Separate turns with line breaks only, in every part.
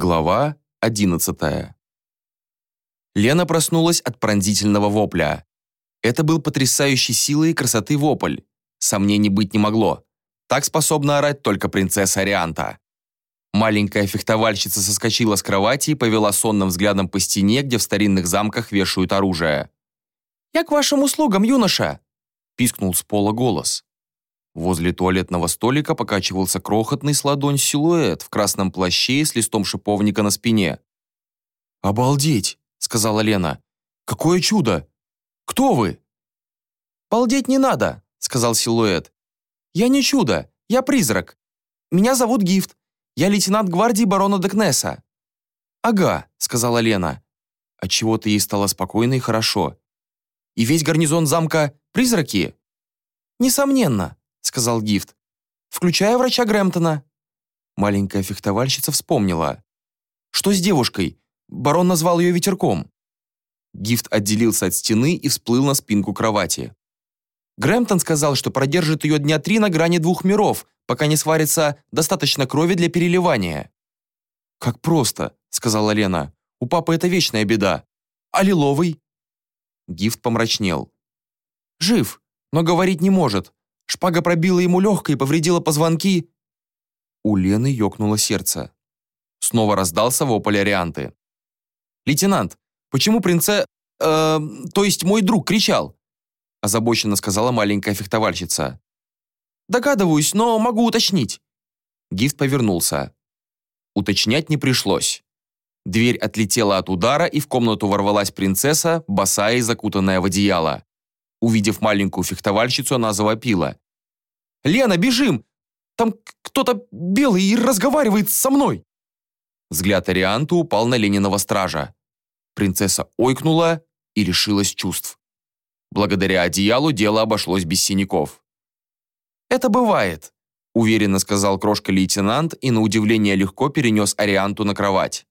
Глава 11. Лена проснулась от пронзительного вопля. Это был потрясающей силы и красоты вопль. Сомнений быть не могло. Так способна орать только принцесса Арианта. Маленькая фехтовальщица соскочила с кровати и повела сонным взглядом по стене, где в старинных замках вешают оружие. «Я к вашим услугам, юноша!» пискнул с пола голос. Возле туалетного столика покачивался крохотный с ладонь силуэт в красном плаще с листом шиповника на спине. «Обалдеть!» — сказала Лена. «Какое чудо! Кто вы?» «Балдеть не надо!» — сказал силуэт. «Я не чудо, я призрак. Меня зовут Гифт. Я лейтенант гвардии барона Декнеса». «Ага», — сказала Лена. Отчего-то ей стало спокойно и хорошо. «И весь гарнизон замка — призраки?» «Несомненно», сказал Гифт. «Включая врача Грэмптона». Маленькая фехтовальщица вспомнила. «Что с девушкой? Барон назвал ее ветерком». Гифт отделился от стены и всплыл на спинку кровати. Грэмптон сказал, что продержит ее дня три на грани двух миров, пока не сварится достаточно крови для переливания. «Как просто», — сказала Лена. «У папы это вечная беда. А Лиловый?» Гифт помрачнел. «Жив, но говорить не может. Шпага пробила ему легкое и повредила позвонки. У Лены ёкнуло сердце. Снова раздался вопль Арианты. «Лейтенант, почему принце... Э, то есть мой друг кричал?» озабоченно сказала маленькая фехтовальщица. «Догадываюсь, но могу уточнить». Гифт повернулся. Уточнять не пришлось. Дверь отлетела от удара, и в комнату ворвалась принцесса, босая и закутанная в одеяло. Увидев маленькую фехтовальщицу, она завопила. «Лена, бежим! Там кто-то белый и разговаривает со мной!» Взгляд Арианты упал на Лениного стража. Принцесса ойкнула и лишилась чувств. Благодаря одеялу дело обошлось без синяков. «Это бывает», — уверенно сказал крошка-лейтенант и на удивление легко перенес Арианту на кровать.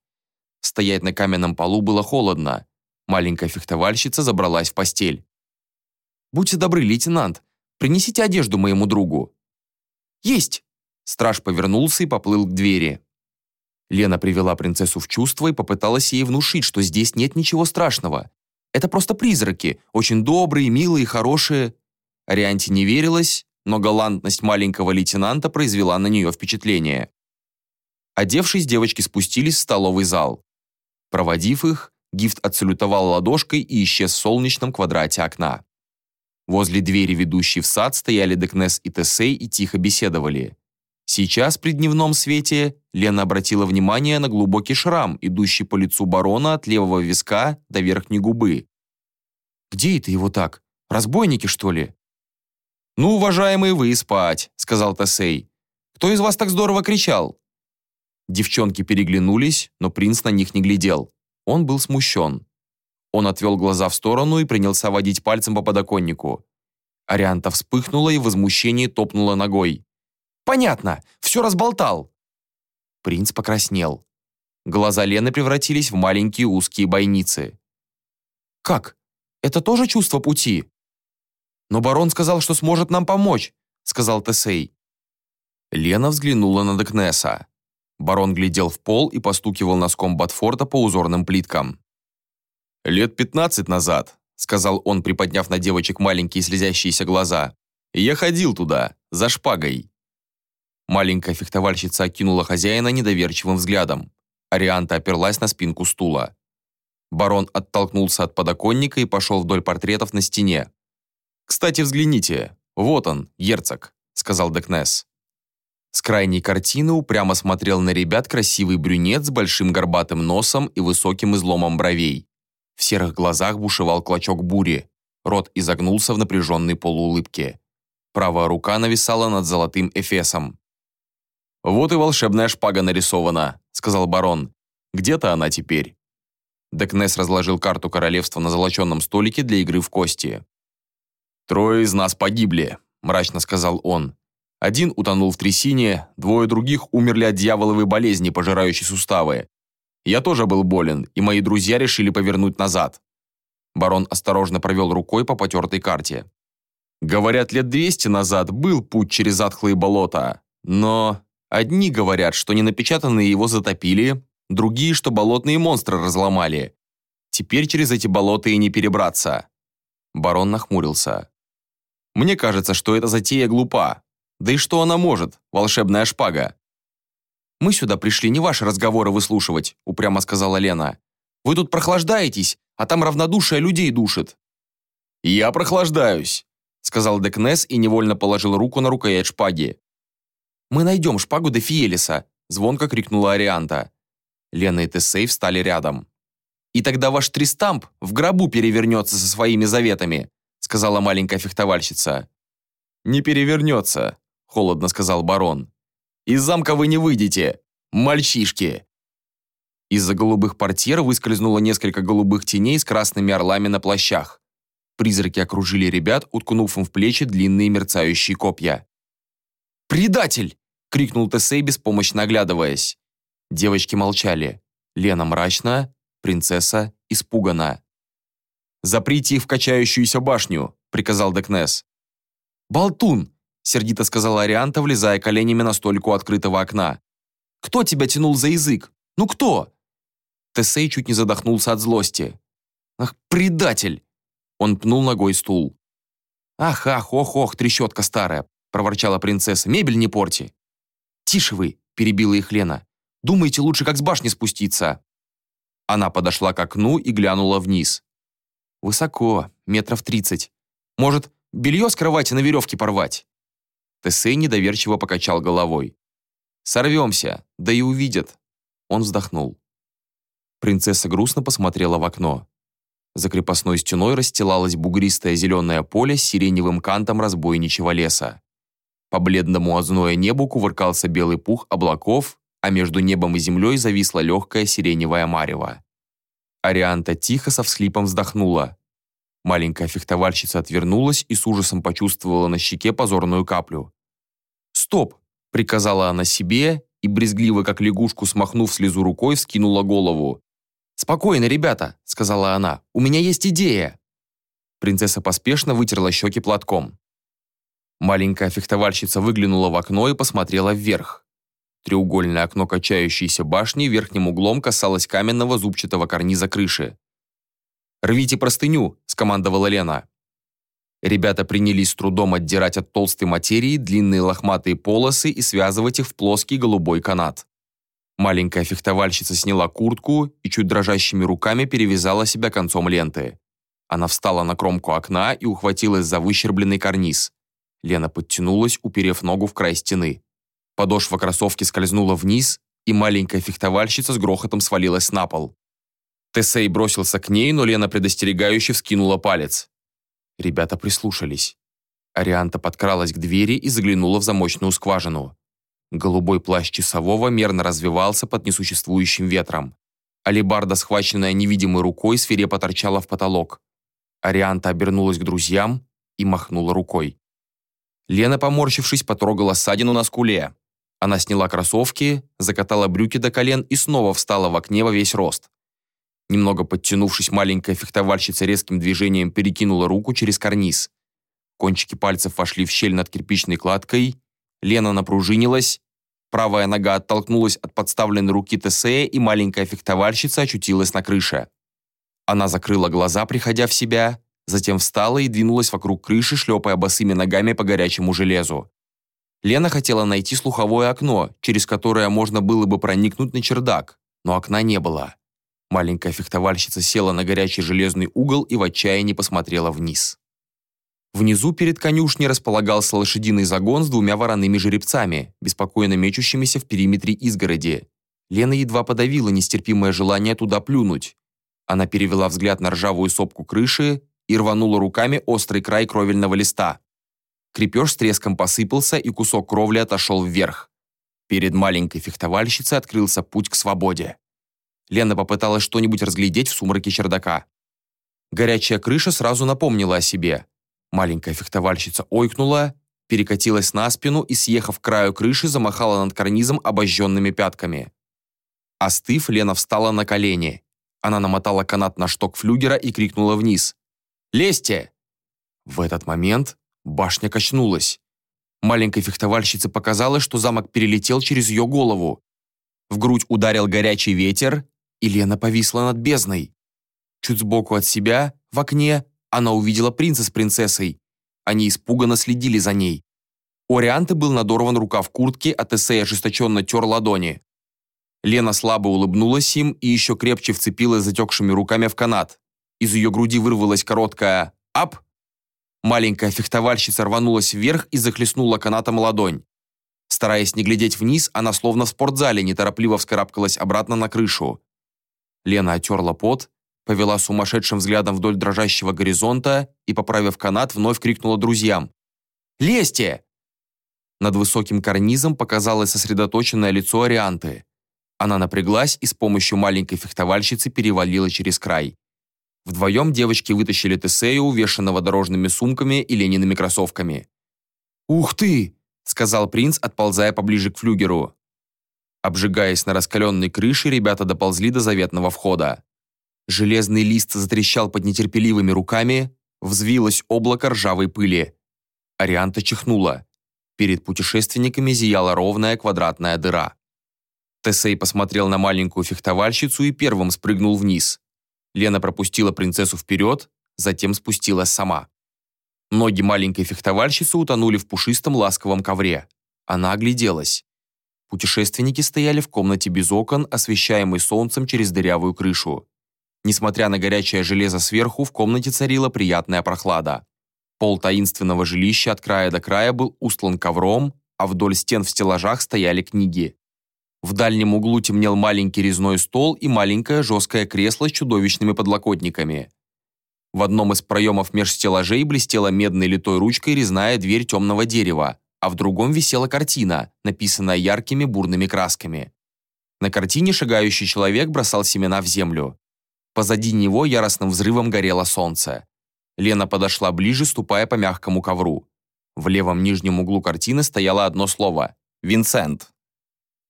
Стоять на каменном полу было холодно. Маленькая фехтовальщица забралась в постель. Будьте добры, лейтенант, принесите одежду моему другу». «Есть!» Страж повернулся и поплыл к двери. Лена привела принцессу в чувство и попыталась ей внушить, что здесь нет ничего страшного. Это просто призраки, очень добрые, милые, хорошие. Арианте не верилось, но галантность маленького лейтенанта произвела на нее впечатление. Одевшись, девочки спустились в столовый зал. Проводив их, Гифт отсалютовал ладошкой и исчез в солнечном квадрате окна. Возле двери, ведущей в сад, стояли Декнес и Тесей и тихо беседовали. Сейчас, при дневном свете, Лена обратила внимание на глубокий шрам, идущий по лицу барона от левого виска до верхней губы. «Где это его так? Разбойники, что ли?» «Ну, уважаемые, вы спать», — сказал Тесей. «Кто из вас так здорово кричал?» Девчонки переглянулись, но принц на них не глядел. Он был смущен. Он отвел глаза в сторону и принялся водить пальцем по подоконнику. Арианта вспыхнула и в возмущении топнула ногой. «Понятно, все разболтал!» Принц покраснел. Глаза Лены превратились в маленькие узкие бойницы. «Как? Это тоже чувство пути?» «Но барон сказал, что сможет нам помочь», — сказал Тесей. Лена взглянула на Декнеса. Барон глядел в пол и постукивал носком Батфорда по узорным плиткам. «Лет пятнадцать назад», — сказал он, приподняв на девочек маленькие слезящиеся глаза. «Я ходил туда, за шпагой». Маленькая фехтовальщица окинула хозяина недоверчивым взглядом. Арианта оперлась на спинку стула. Барон оттолкнулся от подоконника и пошел вдоль портретов на стене. «Кстати, взгляните. Вот он, герцог», — сказал Декнес. С крайней картины упрямо смотрел на ребят красивый брюнет с большим горбатым носом и высоким изломом бровей. В серых глазах бушевал клочок бури. Рот изогнулся в напряженной полуулыбке. Правая рука нависала над золотым эфесом. «Вот и волшебная шпага нарисована», — сказал барон. «Где-то она теперь». Декнес разложил карту королевства на золоченном столике для игры в кости. «Трое из нас погибли», — мрачно сказал он. «Один утонул в трясине, двое других умерли от дьяволовой болезни, пожирающей суставы. Я тоже был болен, и мои друзья решили повернуть назад. Барон осторожно провел рукой по потертой карте. Говорят, лет 200 назад был путь через затхлые болота, но одни говорят, что ненапечатанные его затопили, другие, что болотные монстры разломали. Теперь через эти болота и не перебраться. Барон нахмурился. Мне кажется, что эта затея глупа. Да и что она может, волшебная шпага? «Мы сюда пришли не ваши разговоры выслушивать», упрямо сказала Лена. «Вы тут прохлаждаетесь, а там равнодушие людей душит».
«Я прохлаждаюсь», сказал Декнес и невольно положил руку на рукоять шпаги.
«Мы найдем шпагу де Фиелиса», звонко крикнула Арианта. Лена и Тесей встали рядом. «И тогда ваш Тристамп в гробу перевернется со своими заветами», сказала маленькая фехтовальщица.
«Не перевернется», холодно сказал барон. Из замка вы не выйдете, мальчишки!»
Из-за голубых портьер выскользнуло несколько голубых теней с красными орлами на плащах. Призраки окружили ребят, уткнув им в плечи длинные мерцающие копья. «Предатель!» — крикнул Тесей, беспомощно оглядываясь. Девочки молчали. Лена мрачно, принцесса испугана.
«Заприте их в качающуюся башню», — приказал Декнес.
«Болтун! Сердито сказала Арианта, влезая коленями на стойку открытого окна. «Кто тебя тянул за язык? Ну кто?» Тесей чуть не задохнулся от злости. «Ах, предатель!» Он пнул ногой стул. «Ах, ах, ох, ох, трещотка старая!» проворчала принцесса. «Мебель не порти!» «Тише вы!» перебила их Лена. «Думаете, лучше как с башни спуститься?» Она подошла к окну и глянула вниз. «Высоко, метров тридцать. Может, белье с кровати на веревке порвать?» Тесей недоверчиво покачал головой. «Сорвемся, да и увидят». Он вздохнул. Принцесса грустно посмотрела в окно. За крепостной стеной расстилалось бугристое зеленое поле с сиреневым кантом разбойничьего леса. По бледному озное небу кувыркался белый пух облаков, а между небом и землей зависла легкая сиреневая марево. Арианта тихо со всхлипом вздохнула. Маленькая фехтовальщица отвернулась и с ужасом почувствовала на щеке позорную каплю. «Стоп!» – приказала она себе и, брезгливо как лягушку смахнув слезу рукой, скинула голову. «Спокойно, ребята!» – сказала она. «У меня есть идея!» Принцесса поспешно вытерла щеки платком. Маленькая фехтовальщица выглянула в окно и посмотрела вверх. Треугольное окно качающейся башни верхним углом касалось каменного зубчатого карниза крыши. «Рвите простыню», – скомандовала Лена. Ребята принялись с трудом отдирать от толстой материи длинные лохматые полосы и связывать их в плоский голубой канат. Маленькая фехтовальщица сняла куртку и чуть дрожащими руками перевязала себя концом ленты. Она встала на кромку окна и ухватилась за выщербленный карниз. Лена подтянулась, уперев ногу в край стены. Подошва кроссовки скользнула вниз, и маленькая фехтовальщица с грохотом свалилась на пол. Тесей бросился к ней, но Лена предостерегающе вскинула палец. Ребята прислушались. Арианта подкралась к двери и заглянула в замочную скважину. Голубой плащ часового мерно развивался под несуществующим ветром. Алибарда, схваченная невидимой рукой, свирепо торчала в потолок. Арианта обернулась к друзьям и махнула рукой. Лена, поморщившись, потрогала ссадину на скуле. Она сняла кроссовки, закатала брюки до колен и снова встала в окне во весь рост. Немного подтянувшись, маленькая фехтовальщица резким движением перекинула руку через карниз. Кончики пальцев вошли в щель над кирпичной кладкой. Лена напружинилась. Правая нога оттолкнулась от подставленной руки Тесея, и маленькая фехтовальщица очутилась на крыше. Она закрыла глаза, приходя в себя, затем встала и двинулась вокруг крыши, шлепая босыми ногами по горячему железу. Лена хотела найти слуховое окно, через которое можно было бы проникнуть на чердак, но окна не было. Маленькая фехтовальщица села на горячий железный угол и в отчаянии посмотрела вниз. Внизу перед конюшней располагался лошадиный загон с двумя вороными жеребцами, беспокойно мечущимися в периметре изгороди. Лена едва подавила нестерпимое желание туда плюнуть. Она перевела взгляд на ржавую сопку крыши и рванула руками острый край кровельного листа. Крепеж с треском посыпался, и кусок кровли отошел вверх. Перед маленькой фехтовальщицей открылся путь к свободе. Лена попыталась что-нибудь разглядеть в сумраке чердака. Горячая крыша сразу напомнила о себе. Маленькая фехтовальщица ойкнула, перекатилась на спину и, съехав к краю крыши, замахала над карнизом обожженными пятками. Остыв, Лена встала на колени. Она намотала канат на шток флюгера и крикнула вниз. «Лезьте!» В этот момент башня качнулась. Маленькой фехтовальщице показалось, что замок перелетел через ее голову. В грудь ударил горячий ветер, и повисла над бездной. Чуть сбоку от себя, в окне, она увидела принца с принцессой. Они испуганно следили за ней. У Орианты был надорван рукав куртки, а Тесей ожесточенно тер ладони. Лена слабо улыбнулась им и еще крепче вцепилась затекшими руками в канат. Из ее груди вырвалась короткая «ап». Маленькая фехтовальщица рванулась вверх и захлестнула канатом ладонь. Стараясь не глядеть вниз, она словно в спортзале неторопливо вскарабкалась обратно на крышу. Лена отерла пот, повела сумасшедшим взглядом вдоль дрожащего горизонта и, поправив канат, вновь крикнула друзьям. «Лезьте!» Над высоким карнизом показалось сосредоточенное лицо Арианты. Она напряглась и с помощью маленькой фехтовальщицы перевалила через край. Вдвоем девочки вытащили Тесею, увешанного дорожными сумками и Лениными кроссовками. «Ух ты!» – сказал принц, отползая поближе к флюгеру. Обжигаясь на раскаленной крыше, ребята доползли до заветного входа. Железный лист затрещал под нетерпеливыми руками, взвилось облако ржавой пыли. Арианта чихнула. Перед путешественниками зияла ровная квадратная дыра. Тесей посмотрел на маленькую фехтовальщицу и первым спрыгнул вниз. Лена пропустила принцессу вперед, затем спустилась сама. Ноги маленькой фехтовальщицы утонули в пушистом ласковом ковре. Она огляделась. Путешественники стояли в комнате без окон, освещаемой солнцем через дырявую крышу. Несмотря на горячее железо сверху, в комнате царила приятная прохлада. Пол таинственного жилища от края до края был устлан ковром, а вдоль стен в стеллажах стояли книги. В дальнем углу темнел маленький резной стол и маленькое жесткое кресло с чудовищными подлокотниками. В одном из проемов меж стеллажей блестела медной литой ручкой резная дверь темного дерева, а в другом висела картина, написанная яркими бурными красками. На картине шагающий человек бросал семена в землю. Позади него яростным взрывом горело солнце. Лена подошла ближе, ступая по мягкому ковру. В левом нижнем углу картины стояло одно слово – «Винсент».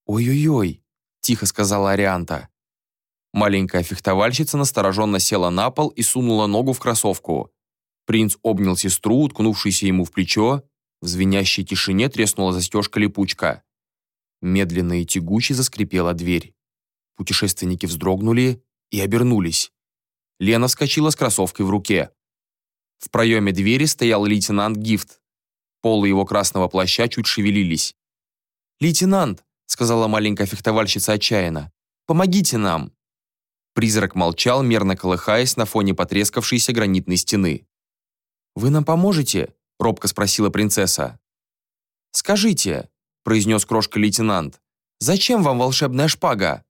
«Ой-ой-ой», – тихо сказала Арианта. Маленькая фехтовальщица настороженно села на пол и сунула ногу в кроссовку. Принц обнял сестру, уткнувшийся ему в плечо. В звенящей тишине треснула застежка-липучка. Медленно и тягуче заскрипела дверь. Путешественники вздрогнули и обернулись. Лена вскочила с кроссовкой в руке. В проеме двери стоял лейтенант Гифт. Полы его красного плаща чуть шевелились. «Лейтенант!» сказала маленькая фехтовальщица отчаянно. «Помогите нам!» Призрак молчал, мерно колыхаясь на фоне потрескавшейся гранитной стены. «Вы нам поможете?» – робко спросила принцесса. «Скажите», – произнес крошка-лейтенант, – «зачем вам волшебная шпага?»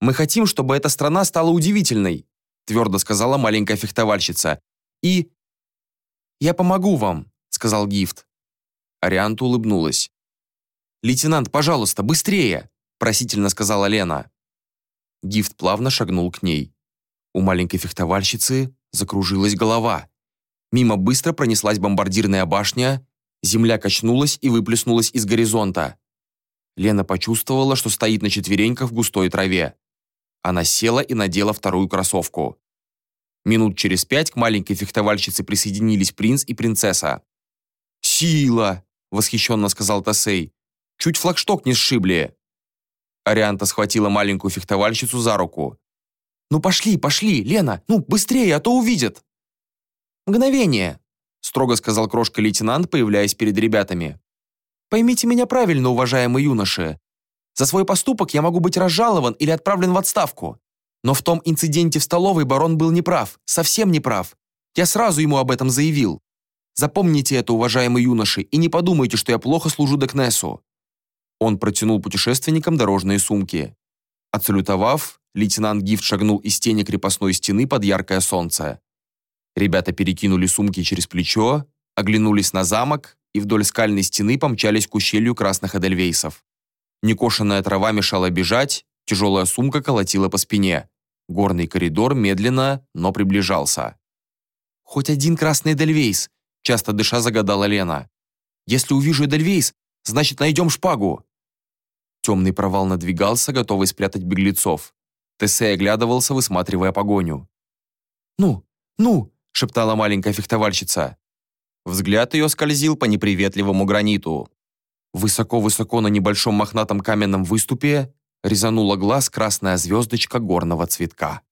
«Мы хотим, чтобы эта страна стала удивительной», – твердо сказала маленькая фехтовальщица. «И...» «Я помогу вам», – сказал Гифт. Арианта улыбнулась. «Лейтенант, пожалуйста, быстрее!» просительно сказала Лена. Гифт плавно шагнул к ней. У маленькой фехтовальщицы закружилась голова. Мимо быстро пронеслась бомбардирная башня, земля качнулась и выплеснулась из горизонта. Лена почувствовала, что стоит на четвереньках в густой траве. Она села и надела вторую кроссовку. Минут через пять к маленькой фехтовальщице присоединились принц и принцесса. «Сила!» – восхищенно сказал Тасей. Чуть флагшток не сшибли». Арианта схватила маленькую фехтовальщицу за руку. «Ну пошли, пошли, Лена, ну быстрее, а то увидят!» «Мгновение!» – строго сказал крошка-лейтенант, появляясь перед ребятами. «Поймите меня правильно, уважаемые юноши. За свой поступок я могу быть разжалован или отправлен в отставку. Но в том инциденте в столовой барон был неправ, совсем неправ. Я сразу ему об этом заявил. Запомните это, уважаемые юноши, и не подумайте, что я плохо служу Декнесу. Он протянул путешественникам дорожные сумки. Отсалютовав, лейтенант Гифт шагнул из тени крепостной стены под яркое солнце. Ребята перекинули сумки через плечо, оглянулись на замок и вдоль скальной стены помчались к ущелью красных эдельвейсов. Некошенная трава мешала бежать, тяжелая сумка колотила по спине. Горный коридор медленно, но приближался. «Хоть один красный эдельвейс», – часто дыша загадала Лена. «Если увижу эдельвейс, значит, найдем шпагу». Темный провал надвигался, готовый спрятать беглецов. Тесей оглядывался, высматривая погоню. «Ну, ну!» – шептала маленькая фехтовальщица. Взгляд ее скользил по неприветливому граниту. Высоко-высоко на небольшом мохнатом каменном выступе резанула глаз красная звездочка горного цветка.